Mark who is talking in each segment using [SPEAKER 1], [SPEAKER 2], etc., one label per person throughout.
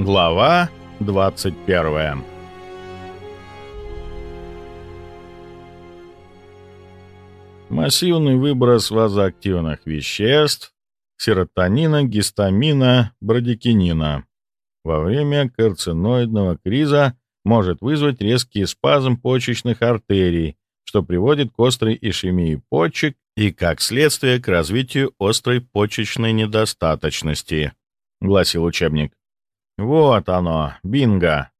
[SPEAKER 1] Глава 21 Массивный выброс вазоактивных веществ, серотонина, гистамина, брадикинина во время карциноидного криза может вызвать резкий спазм почечных артерий, что приводит к острой ишемии почек и, как следствие, к развитию острой почечной недостаточности, гласил учебник. Вот оно, бинго.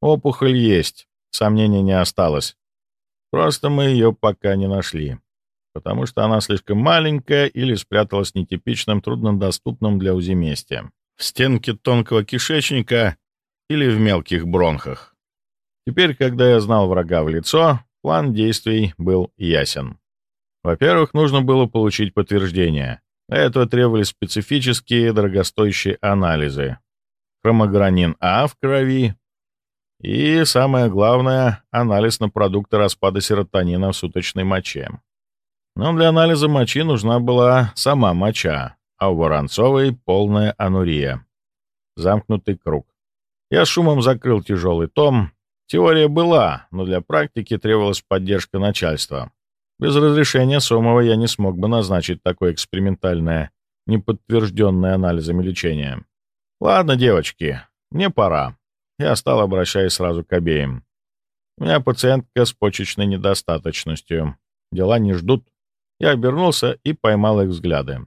[SPEAKER 1] Опухоль есть, сомнений не осталось. Просто мы ее пока не нашли, потому что она слишком маленькая или спряталась в нетипичном, труднодоступном для УЗИ месте. В стенке тонкого кишечника или в мелких бронхах. Теперь, когда я знал врага в лицо, план действий был ясен. Во-первых, нужно было получить подтверждение. Для этого требовались специфические дорогостоящие анализы, хромогранин А в крови и, самое главное, анализ на продукты распада серотонина в суточной моче. Но для анализа мочи нужна была сама моча, а у Воронцовой полная анурия. Замкнутый круг. Я шумом закрыл тяжелый том. Теория была, но для практики требовалась поддержка начальства. Без разрешения Сомова я не смог бы назначить такое экспериментальное, неподтвержденное анализами лечение. «Ладно, девочки, мне пора». Я стал, обращаясь сразу к обеим. «У меня пациентка с почечной недостаточностью. Дела не ждут». Я обернулся и поймал их взгляды.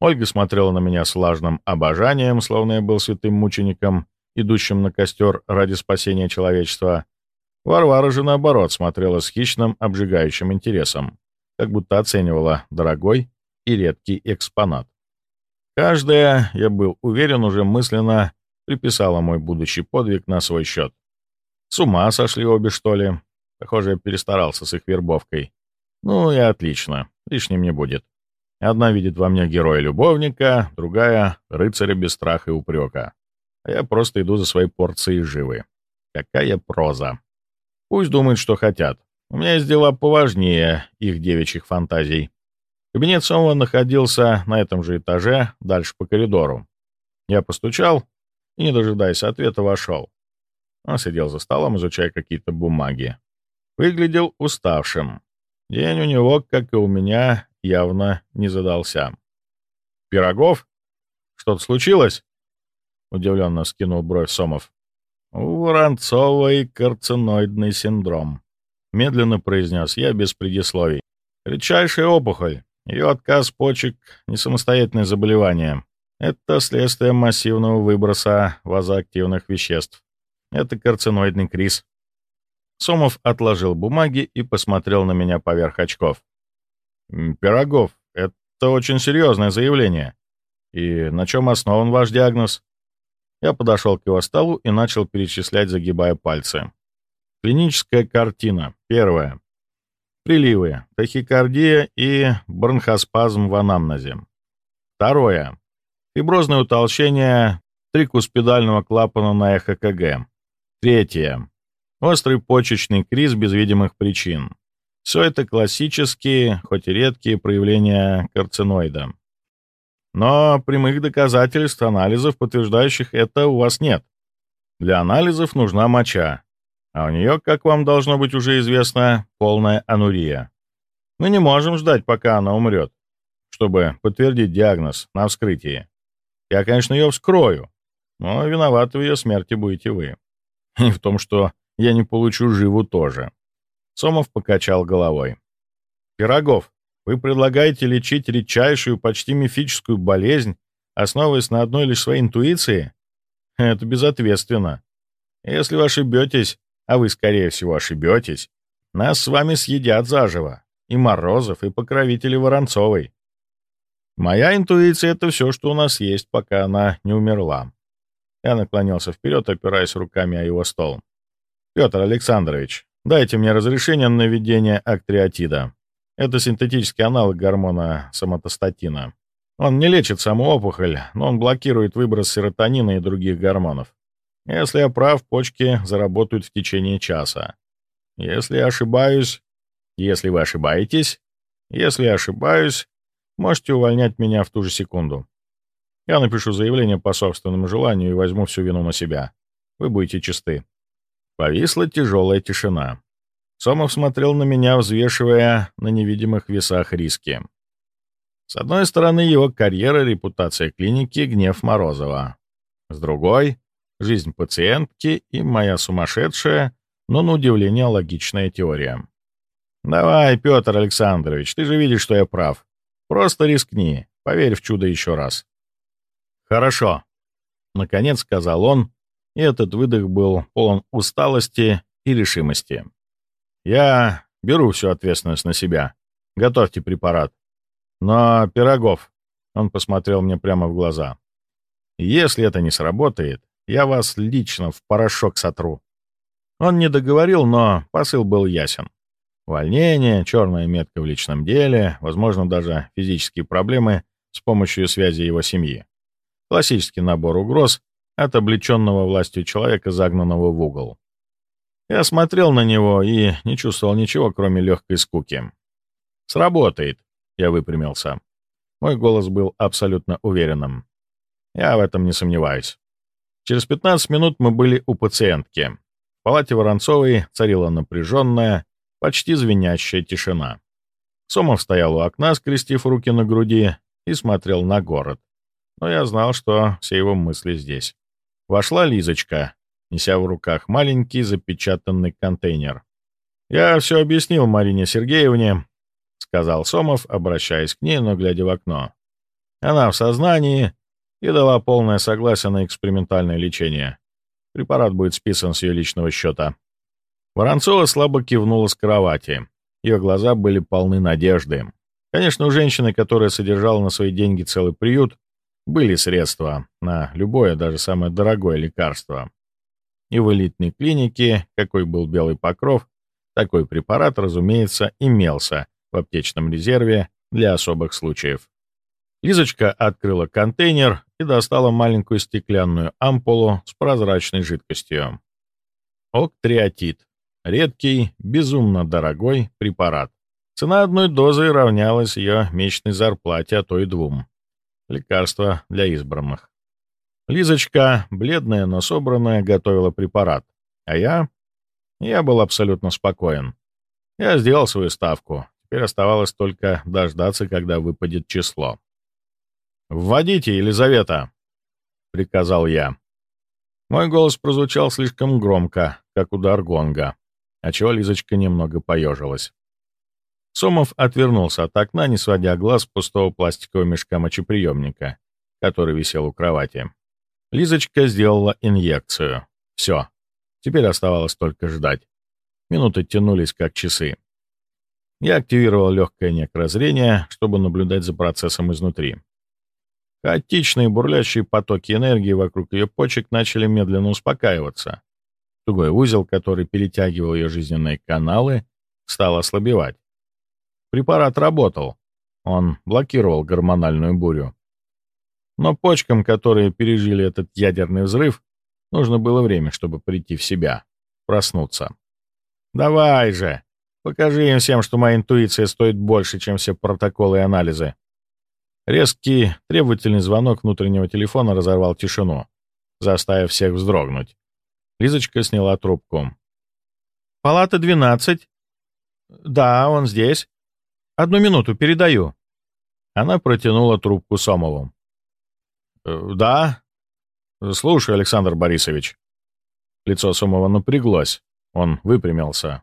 [SPEAKER 1] Ольга смотрела на меня с влажным обожанием, словно я был святым мучеником, идущим на костер ради спасения человечества. Варвара же, наоборот, смотрела с хищным, обжигающим интересом, как будто оценивала дорогой и редкий экспонат. Каждая, я был уверен, уже мысленно приписала мой будущий подвиг на свой счет. С ума сошли обе, что ли? Похоже, я перестарался с их вербовкой. Ну и отлично, лишним не будет. Одна видит во мне героя-любовника, другая — рыцаря без страха и упрека. А я просто иду за своей порцией живы. Какая проза. Пусть думают, что хотят. У меня есть дела поважнее их девичьих фантазий. Кабинет Сомова находился на этом же этаже, дальше по коридору. Я постучал и, не дожидаясь ответа, вошел. Он сидел за столом, изучая какие-то бумаги. Выглядел уставшим. День у него, как и у меня, явно не задался. «Пирогов? Что-то случилось?» — удивленно скинул бровь Сомов. «У карциноидный синдром», — медленно произнес я без предисловий. «Редчайшая опухоль. Ее отказ почек — не самостоятельное заболевание. Это следствие массивного выброса вазоактивных веществ. Это карциноидный криз. Сомов отложил бумаги и посмотрел на меня поверх очков. «Пирогов, это очень серьезное заявление. И на чем основан ваш диагноз?» Я подошел к его столу и начал перечислять, загибая пальцы. Клиническая картина. Первая. Приливы, тахикардия и бронхоспазм в анамнезе. Второе. Фиброзное утолщение трикуспидального клапана на ЭХКГ. Третье. Острый почечный криз без видимых причин. Все это классические, хоть и редкие проявления карциноида. Но прямых доказательств анализов, подтверждающих это, у вас нет. Для анализов нужна моча, а у нее, как вам должно быть уже известно, полная анурия. Мы не можем ждать, пока она умрет, чтобы подтвердить диагноз на вскрытии. Я, конечно, ее вскрою, но виноваты в ее смерти будете вы. И в том, что я не получу живу тоже. Сомов покачал головой. «Пирогов, вы предлагаете лечить редчайшую, почти мифическую болезнь, основываясь на одной лишь своей интуиции? Это безответственно. Если вы ошибетесь, а вы, скорее всего, ошибетесь, нас с вами съедят заживо. И Морозов, и покровители Воронцовой. Моя интуиция — это все, что у нас есть, пока она не умерла. Я наклонился вперед, опираясь руками о его стол. «Петр Александрович, дайте мне разрешение на введение актриотида. Это синтетический аналог гормона соматостатина. Он не лечит саму опухоль, но он блокирует выброс серотонина и других гормонов. Если я прав, почки заработают в течение часа. Если я ошибаюсь... Если вы ошибаетесь... Если я ошибаюсь, можете увольнять меня в ту же секунду. Я напишу заявление по собственному желанию и возьму всю вину на себя. Вы будете чисты». Повисла тяжелая тишина. Сомов смотрел на меня, взвешивая на невидимых весах риски. С одной стороны, его карьера, репутация клиники, гнев Морозова. С другой — жизнь пациентки и моя сумасшедшая, но, на удивление, логичная теория. «Давай, Петр Александрович, ты же видишь, что я прав. Просто рискни, поверь в чудо еще раз». «Хорошо», — наконец сказал он, и этот выдох был полон усталости и решимости. «Я беру всю ответственность на себя. Готовьте препарат. Но, Пирогов, он посмотрел мне прямо в глаза, если это не сработает, я вас лично в порошок сотру. Он не договорил, но посыл был ясен. Увольнение, черная метка в личном деле, возможно, даже физические проблемы с помощью связи его семьи. Классический набор угроз от облеченного властью человека, загнанного в угол. Я смотрел на него и не чувствовал ничего, кроме легкой скуки. «Сработает», — я выпрямился. Мой голос был абсолютно уверенным. Я в этом не сомневаюсь. Через 15 минут мы были у пациентки. В палате Воронцовой царила напряженная, почти звенящая тишина. Сомов стоял у окна, скрестив руки на груди, и смотрел на город но я знал, что все его мысли здесь. Вошла Лизочка, неся в руках маленький запечатанный контейнер. «Я все объяснил Марине Сергеевне», — сказал Сомов, обращаясь к ней, но глядя в окно. «Она в сознании и дала полное согласие на экспериментальное лечение. Препарат будет списан с ее личного счета». Воронцова слабо кивнула с кровати. Ее глаза были полны надежды. Конечно, у женщины, которая содержала на свои деньги целый приют, были средства на любое, даже самое дорогое лекарство. И в элитной клинике, какой был белый покров, такой препарат, разумеется, имелся в аптечном резерве для особых случаев. Лизочка открыла контейнер и достала маленькую стеклянную ампулу с прозрачной жидкостью. Октриотид. Редкий, безумно дорогой препарат. Цена одной дозы равнялась ее месячной зарплате, а то и двум. Лекарство для избранных. Лизочка, бледная, но собранная, готовила препарат. А я? Я был абсолютно спокоен. Я сделал свою ставку. Теперь оставалось только дождаться, когда выпадет число. «Вводите, Елизавета!» — приказал я. Мой голос прозвучал слишком громко, как удар гонга, отчего Лизочка немного поежилась. Сомов отвернулся от окна, не сводя глаз пустого пластикового мешка мочеприемника, который висел у кровати. Лизочка сделала инъекцию. Все. Теперь оставалось только ждать. Минуты тянулись, как часы. Я активировал легкое некрозрение, чтобы наблюдать за процессом изнутри. Хаотичные бурлящие потоки энергии вокруг ее почек начали медленно успокаиваться. Тугой узел, который перетягивал ее жизненные каналы, стал ослабевать. Препарат работал. Он блокировал гормональную бурю. Но почкам, которые пережили этот ядерный взрыв, нужно было время, чтобы прийти в себя, проснуться. «Давай же! Покажи им всем, что моя интуиция стоит больше, чем все протоколы и анализы». Резкий, требовательный звонок внутреннего телефона разорвал тишину, заставив всех вздрогнуть. Лизочка сняла трубку. «Палата 12?» «Да, он здесь. Одну минуту, передаю». Она протянула трубку Сомову. «Э, «Да? Слушай, Александр Борисович». Лицо Сомова напряглось. Он выпрямился.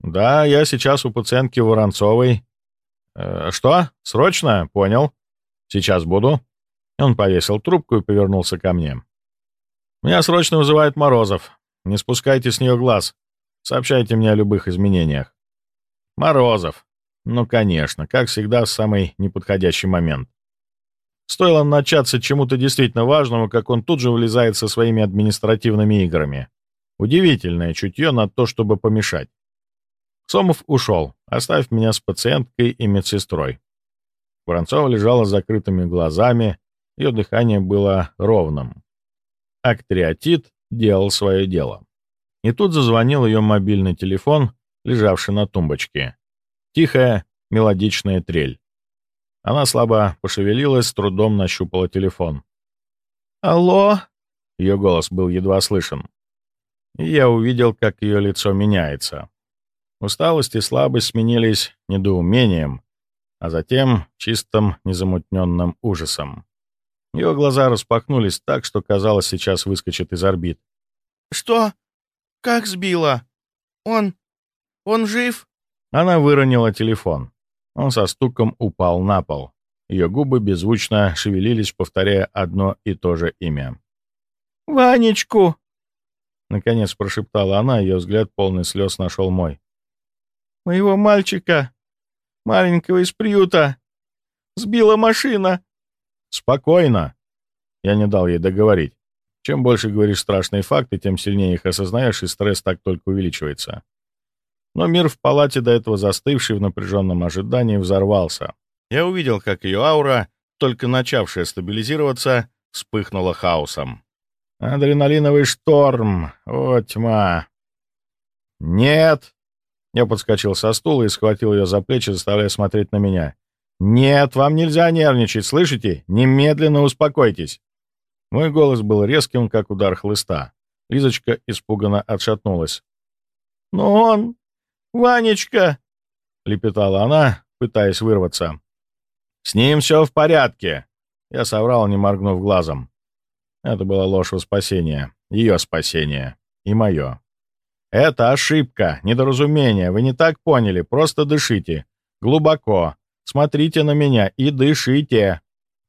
[SPEAKER 1] «Да, я сейчас у пациентки Воронцовой». «Э, «Что? Срочно? Понял. Сейчас буду». Он повесил трубку и повернулся ко мне. «Меня срочно вызывает Морозов. Не спускайте с нее глаз. Сообщайте мне о любых изменениях». «Морозов. Ну, конечно, как всегда, в самый неподходящий момент. Стоило начаться чему-то действительно важному, как он тут же вылезает со своими административными играми. Удивительное чутье на то, чтобы помешать. Сомов ушел, оставив меня с пациенткой и медсестрой. Воронцова лежала с закрытыми глазами, ее дыхание было ровным. Актриотит делал свое дело. И тут зазвонил ее мобильный телефон, лежавший на тумбочке. Тихая, мелодичная трель. Она слабо пошевелилась, с трудом нащупала телефон.
[SPEAKER 2] «Алло?»
[SPEAKER 1] Ее голос был едва слышен. И я увидел, как ее лицо меняется. Усталость и слабость сменились недоумением, а затем чистым незамутненным ужасом. Ее глаза распахнулись так, что, казалось, сейчас выскочит из орбит.
[SPEAKER 2] «Что? Как сбила? Он... он жив?»
[SPEAKER 1] Она выронила телефон. Он со стуком упал на пол. Ее губы беззвучно шевелились, повторяя одно и то же имя.
[SPEAKER 2] «Ванечку!»
[SPEAKER 1] Наконец прошептала она, ее взгляд полный слез нашел мой.
[SPEAKER 2] «Моего мальчика, маленького из приюта, сбила машина!»
[SPEAKER 1] «Спокойно!» Я не дал ей договорить. Чем больше говоришь страшные факты, тем сильнее их осознаешь, и стресс так только увеличивается. Но мир в палате, до этого застывший в напряженном ожидании, взорвался. Я увидел, как ее аура, только начавшая стабилизироваться, вспыхнула хаосом. «Адреналиновый шторм! О, тьма!» «Нет!» Я подскочил со стула и схватил ее за плечи, заставляя смотреть на меня. «Нет, вам нельзя нервничать, слышите? Немедленно успокойтесь!» Мой голос был резким, как удар хлыста. Лизочка испуганно отшатнулась.
[SPEAKER 2] «Но он... Ванечка!»
[SPEAKER 1] — лепетала она, пытаясь вырваться. «С ним все в порядке!» Я соврал, не моргнув глазом. Это была ложь во спасение. Ее спасение. И мое. «Это ошибка, недоразумение. Вы не так поняли. Просто дышите. Глубоко. Смотрите на меня и дышите!»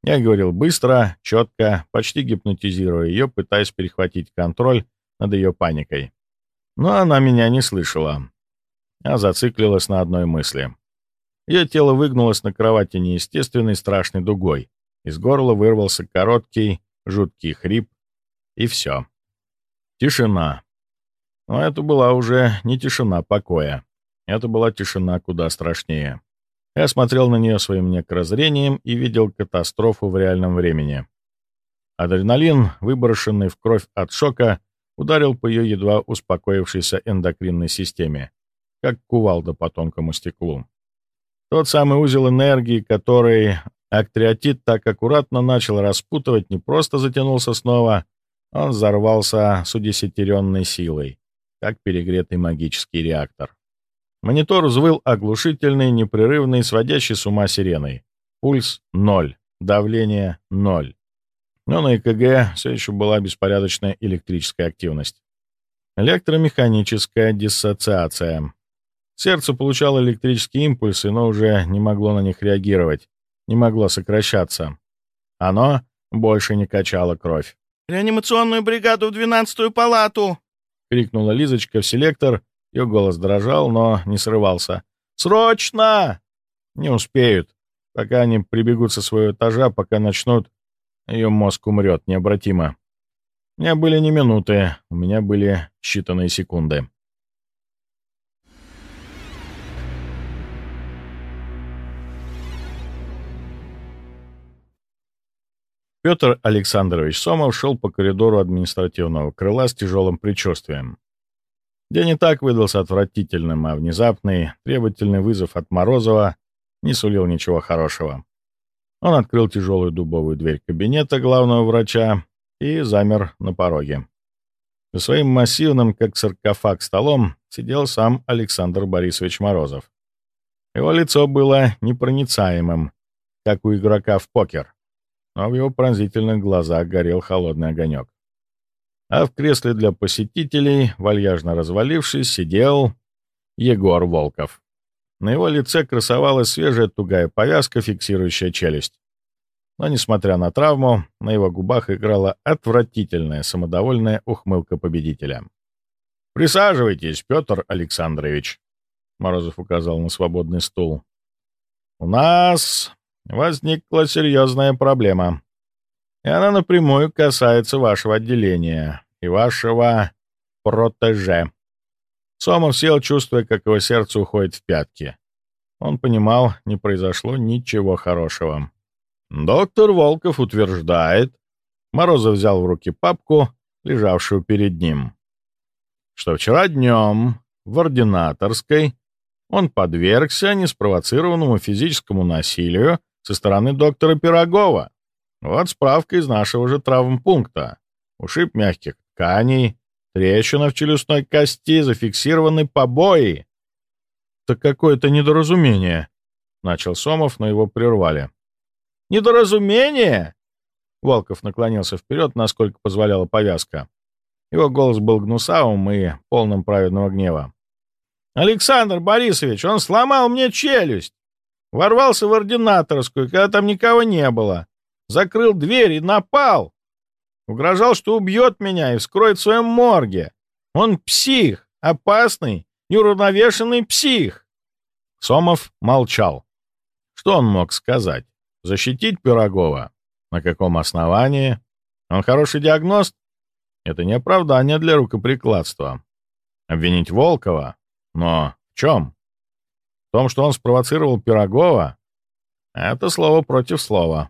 [SPEAKER 1] Я говорил быстро, четко, почти гипнотизируя ее, пытаясь перехватить контроль над ее паникой. Но она меня не слышала, а зациклилась на одной мысли. Ее тело выгнулось на кровати неестественной страшной дугой. Из горла вырвался короткий, жуткий хрип, и все. Тишина. Но это была уже не тишина покоя. Это была тишина куда страшнее. Я смотрел на нее своим некрозрением и видел катастрофу в реальном времени. Адреналин, выброшенный в кровь от шока, ударил по ее едва успокоившейся эндокринной системе, как кувалда по тонкому стеклу. Тот самый узел энергии, который актриотит так аккуратно начал распутывать, не просто затянулся снова, он взорвался с удесятеренной силой, как перегретый магический реактор. Монитор взвыл оглушительный, непрерывный, сводящий с ума сиреной. Пульс — ноль, давление — ноль. Но на ЭКГ все еще была беспорядочная электрическая активность. Электромеханическая диссоциация. Сердце получало электрические импульсы, но уже не могло на них реагировать, не могло сокращаться. Оно больше не качало кровь.
[SPEAKER 2] «Реанимационную бригаду в двенадцатую палату!»
[SPEAKER 1] — крикнула Лизочка в селектор, ее голос дрожал, но не срывался. «Срочно!» Не успеют. Пока они прибегут со своего этажа, пока начнут, ее мозг умрет необратимо. У меня были не минуты, у меня были считанные секунды. Петр Александрович Сомов шел по коридору административного крыла с тяжелым предчувствием. День не так выдался отвратительным, а внезапный, требовательный вызов от Морозова не сулил ничего хорошего. Он открыл тяжелую дубовую дверь кабинета главного врача и замер на пороге. За своим массивным, как саркофаг, столом сидел сам Александр Борисович Морозов. Его лицо было непроницаемым, как у игрока в покер, но в его пронзительных глазах горел холодный огонек а в кресле для посетителей, вальяжно развалившись, сидел Егор Волков. На его лице красовалась свежая тугая повязка, фиксирующая челюсть. Но, несмотря на травму, на его губах играла отвратительная самодовольная ухмылка победителя. «Присаживайтесь, Петр Александрович», — Морозов указал на свободный стул. «У нас возникла серьезная проблема и она напрямую касается вашего отделения и вашего протеже». Сомов сел, чувствуя, как его сердце уходит в пятки. Он понимал, не произошло ничего хорошего. Доктор Волков утверждает, Морозов взял в руки папку, лежавшую перед ним, что вчера днем в ординаторской он подвергся неспровоцированному физическому насилию со стороны доктора Пирогова. Вот справка из нашего же травмпункта. Ушиб мягких тканей, трещина в челюстной кости, зафиксированы побои.
[SPEAKER 2] «Так какое-то недоразумение», — начал Сомов, но его прервали.
[SPEAKER 1] «Недоразумение?» Волков наклонился вперед, насколько позволяла повязка. Его голос был гнусавым и полным праведного гнева. «Александр Борисович, он сломал мне челюсть! Ворвался в ординаторскую, когда там никого не было. Закрыл дверь и напал. Угрожал, что убьет меня и вскроет в своем морге. Он псих, опасный, неуравновешенный псих!» Сомов молчал. Что он мог сказать? Защитить Пирогова? На каком основании? Он хороший диагност? Это не оправдание для рукоприкладства. Обвинить Волкова? Но в чем? Том, что он спровоцировал Пирогова? Это слово против слова.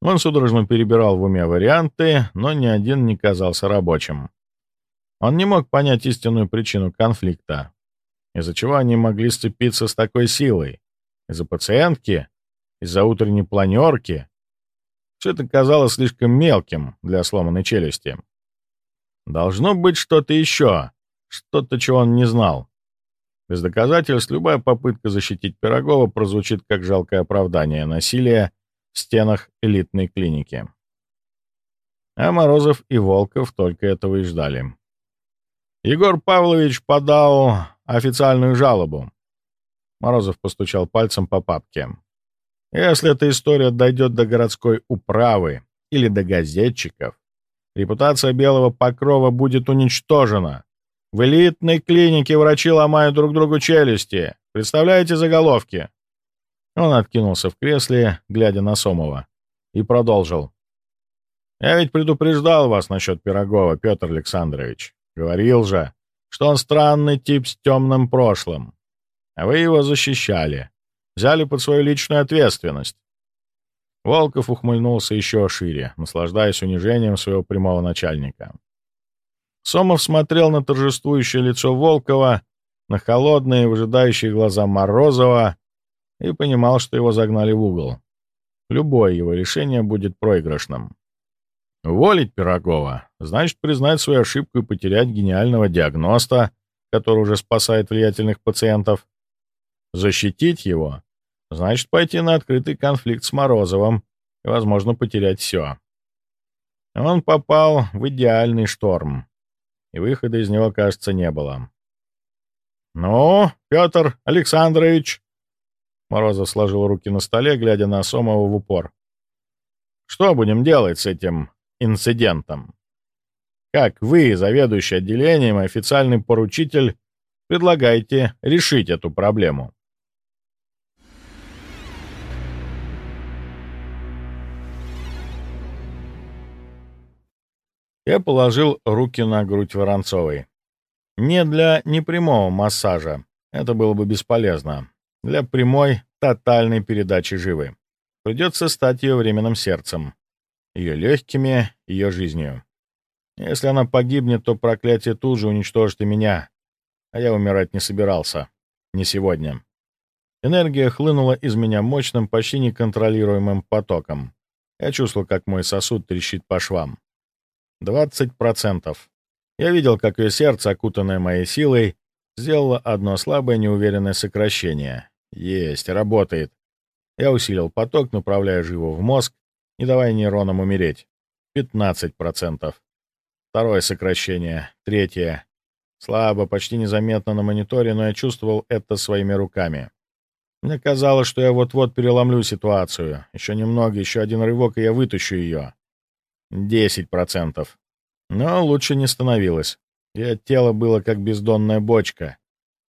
[SPEAKER 1] Он судорожно перебирал в уме варианты, но ни один не казался рабочим. Он не мог понять истинную причину конфликта, из-за чего они могли сцепиться с такой силой. Из-за пациентки? Из-за утренней планерки? Все это казалось слишком мелким для сломанной челюсти. Должно быть что-то еще, что-то, чего он не знал. Без доказательств любая попытка защитить Пирогова прозвучит как жалкое оправдание насилия в стенах элитной клиники. А Морозов и Волков только этого и ждали. Егор Павлович подал официальную жалобу. Морозов постучал пальцем по папке. Если эта история дойдет до городской управы или до газетчиков, репутация Белого Покрова будет уничтожена. В элитной клинике врачи ломают друг другу челюсти. Представляете заголовки? Он откинулся в кресле, глядя на Сомова, и продолжил. «Я ведь предупреждал вас насчет Пирогова, Петр Александрович. Говорил же, что он странный тип с темным прошлым. А вы его защищали взяли под свою личную ответственность. Волков ухмыльнулся еще шире, наслаждаясь унижением своего прямого начальника. Сомов смотрел на торжествующее лицо Волкова, на холодные, выжидающие глаза Морозова и понимал, что его загнали в угол. Любое его решение будет проигрышным. Уволить Пирогова значит признать свою ошибку и потерять гениального диагноста, который уже спасает влиятельных пациентов. Защитить его Значит, пойти на открытый конфликт с Морозовым и, возможно, потерять все. Он попал в идеальный шторм, и выхода из него, кажется, не было. «Ну, Петр Александрович!» Морозов сложил руки на столе, глядя на Сомова в упор. «Что будем делать с этим инцидентом? Как вы, заведующий отделением и официальный поручитель, предлагаете решить эту проблему?» Я положил руки на грудь Воронцовой. Не для непрямого массажа, это было бы бесполезно. Для прямой, тотальной передачи живы. Придется стать ее временным сердцем, ее легкими, ее жизнью. Если она погибнет, то проклятие тут же уничтожит и меня, а я умирать не собирался. Не сегодня. Энергия хлынула из меня мощным, почти неконтролируемым потоком. Я чувствовал, как мой сосуд трещит по швам. 20%. Я видел, как ее сердце, окутанное моей силой, сделало одно слабое неуверенное сокращение. Есть, работает. Я усилил поток, направляя живо в мозг, не давая нейронам умереть. 15%. Второе сокращение. Третье. Слабо, почти незаметно на мониторе, но я чувствовал это своими руками. Мне казалось, что я вот-вот переломлю ситуацию. Еще немного, еще один рывок, и я вытащу ее. Десять процентов. Но лучше не становилось. Ее тело было как бездонная бочка.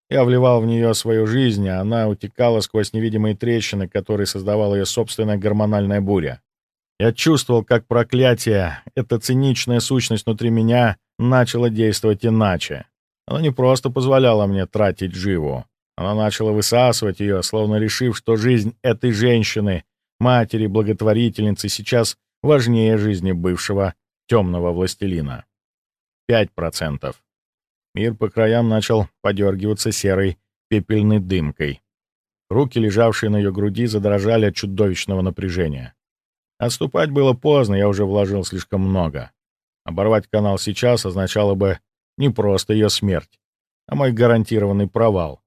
[SPEAKER 1] Я вливал в нее свою жизнь, а она утекала сквозь невидимые трещины, которые создавала ее собственная гормональная буря. Я чувствовал, как проклятие, эта циничная сущность внутри меня, начала действовать иначе. Она не просто позволяла мне тратить живу. Она начала высасывать ее, словно решив, что жизнь этой женщины, матери, благотворительницы, сейчас важнее жизни бывшего темного властелина. 5%. Мир по краям начал подергиваться серой пепельной дымкой. Руки, лежавшие на ее груди, задрожали от чудовищного напряжения. Отступать было поздно, я уже вложил слишком много. Оборвать канал сейчас означало бы не просто ее смерть, а мой гарантированный провал,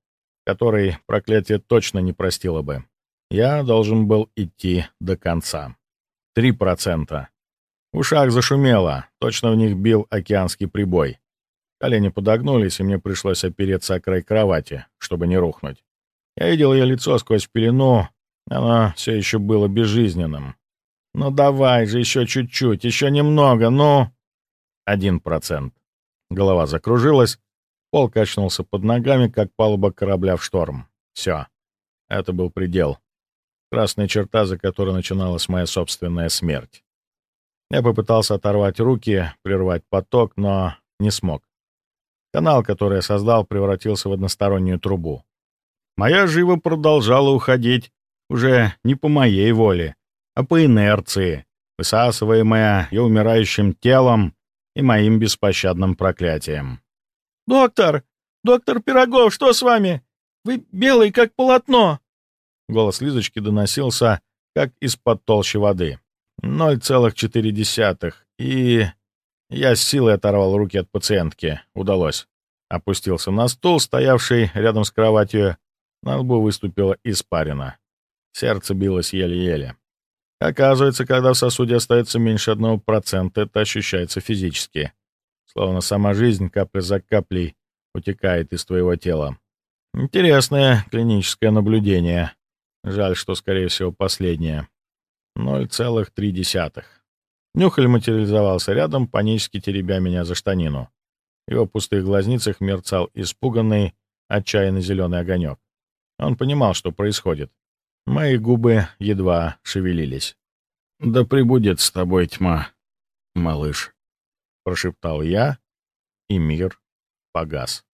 [SPEAKER 1] который проклятие точно не простило бы. Я должен был идти до конца. Три процента. В ушах зашумело, точно в них бил океанский прибой. Колени подогнулись, и мне пришлось опереться о край кровати, чтобы не рухнуть. Я видел ее лицо сквозь пелену, оно все еще было безжизненным. «Ну давай же еще чуть-чуть, еще немного, ну...» Один процент. Голова закружилась, пол качнулся под ногами, как палуба корабля в шторм. Все. Это был предел. Красная черта, за которой начиналась моя собственная смерть. Я попытался оторвать руки, прервать поток, но не смог. Канал, который я создал, превратился в одностороннюю трубу. Моя жива продолжала уходить уже не по моей воле, а по инерции, высасываемая и умирающим телом и моим беспощадным проклятием.
[SPEAKER 2] «Доктор! Доктор Пирогов, что с вами? Вы белый, как полотно!»
[SPEAKER 1] Голос Лизочки доносился, как из-под толщи воды. 0,4. И... Я с силой оторвал руки от пациентки. Удалось. Опустился на стул, стоявший рядом с кроватью. На лбу выступила испарина. Сердце билось еле-еле. Оказывается, когда в сосуде остается меньше одного процента, это ощущается физически. Словно сама жизнь капля за каплей утекает из твоего тела. Интересное клиническое наблюдение. Жаль, что, скорее всего, последнее. 0,3. Нюхаль материализовался рядом, панически теребя меня за штанину. В его пустых глазницах мерцал испуганный, отчаянно зеленый огонек. Он понимал, что происходит. Мои губы едва шевелились. «Да прибудет с тобой тьма, малыш», — прошептал я, и мир погас.